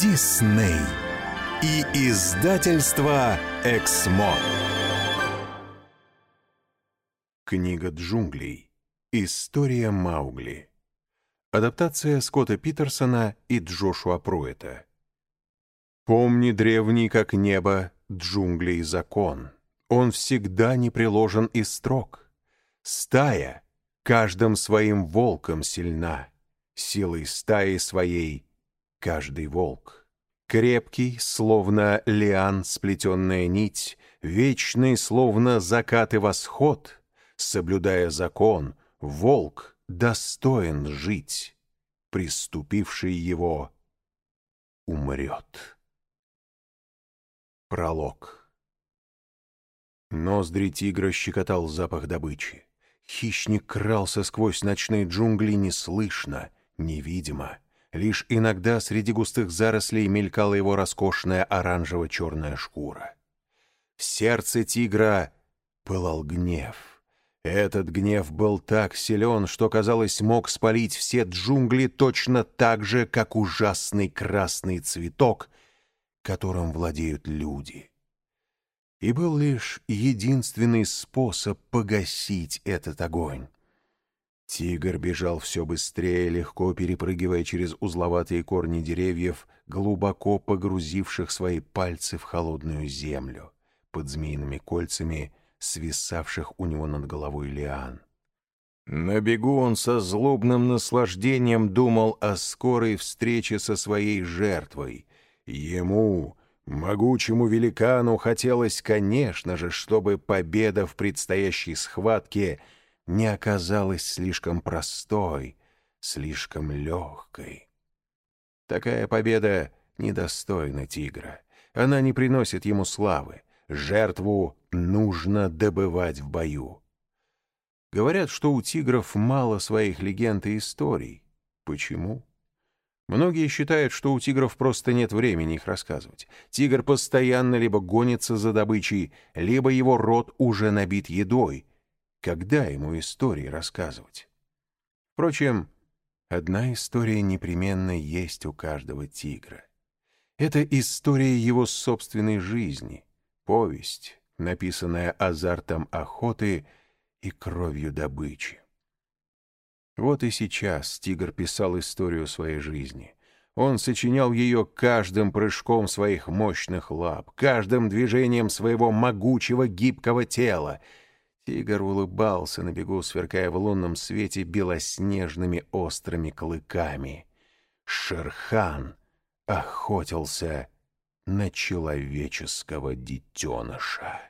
Дисней и издательство Эксмо. Книга джунглей. История Маугли. Адаптация Скотта Питерсона и Джошуа Пруэта. Помни древний, как небо, джунглей закон. Он всегда непреложен и строг. Стая каждым своим волком сильна, силой стаи своей каждый волк. Крепкий, словно лиан, сплетенная нить, вечный, словно закат и восход, соблюдая закон, волк достоин жить, приступивший его умрет. Пролог Ноздри тигра щекотал запах добычи. Хищник крался сквозь ночные джунгли неслышно, невидимо. Лишь иногда среди густых зарослей мелькала его роскошная оранжево-черная шкура. В сердце тигра пылал гнев. Этот гнев был так силен, что, казалось, мог спалить все джунгли точно так же, как ужасный красный цветок, которым владеют люди. И был лишь единственный способ погасить этот огонь Тигр бежал все быстрее, легко перепрыгивая через узловатые корни деревьев, глубоко погрузивших свои пальцы в холодную землю, под змеиными кольцами, свисавших у него над головой лиан. На бегу он со злобным наслаждением думал о скорой встрече со своей жертвой. Ему, могучему великану, хотелось, конечно же, чтобы победа в предстоящей схватке — не оказалась слишком простой, слишком легкой. Такая победа недостойна тигра. Она не приносит ему славы. Жертву нужно добывать в бою. Говорят, что у тигров мало своих легенд и историй. Почему? Многие считают, что у тигров просто нет времени их рассказывать. Тигр постоянно либо гонится за добычей, либо его рот уже набит едой, когда ему истории рассказывать. Впрочем, одна история непременно есть у каждого тигра. Это история его собственной жизни, повесть, написанная азартом охоты и кровью добычи. Вот и сейчас тигр писал историю своей жизни. Он сочинял ее каждым прыжком своих мощных лап, каждым движением своего могучего гибкого тела — Тигр улыбался на бегу, сверкая в лунном свете белоснежными острыми клыками. Шерхан охотился на человеческого детеныша.